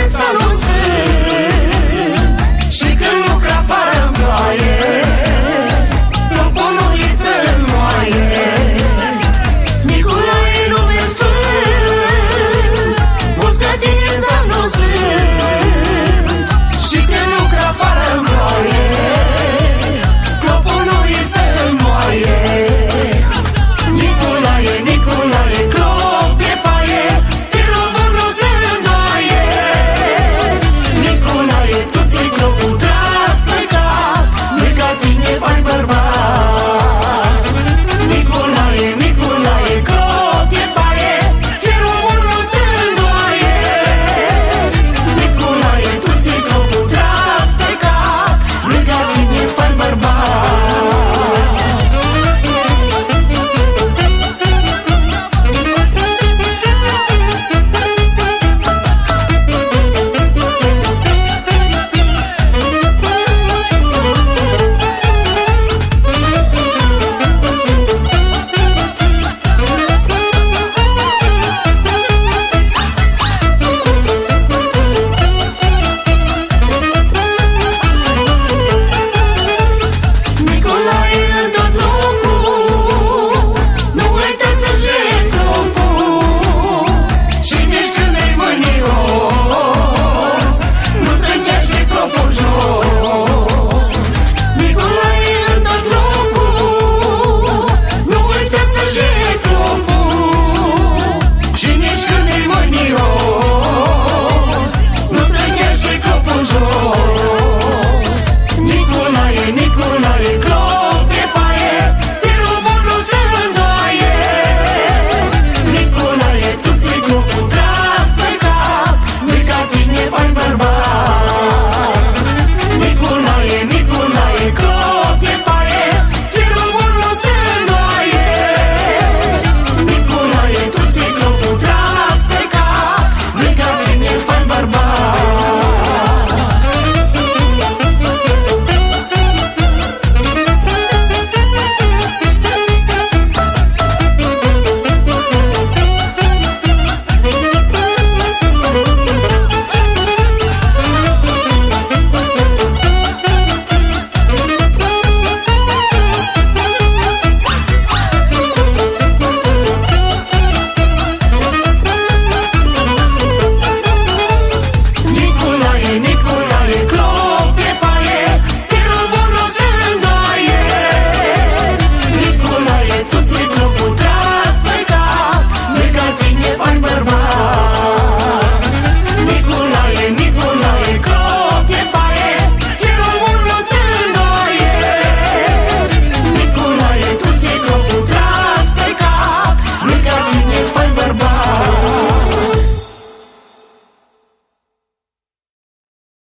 生死如斯。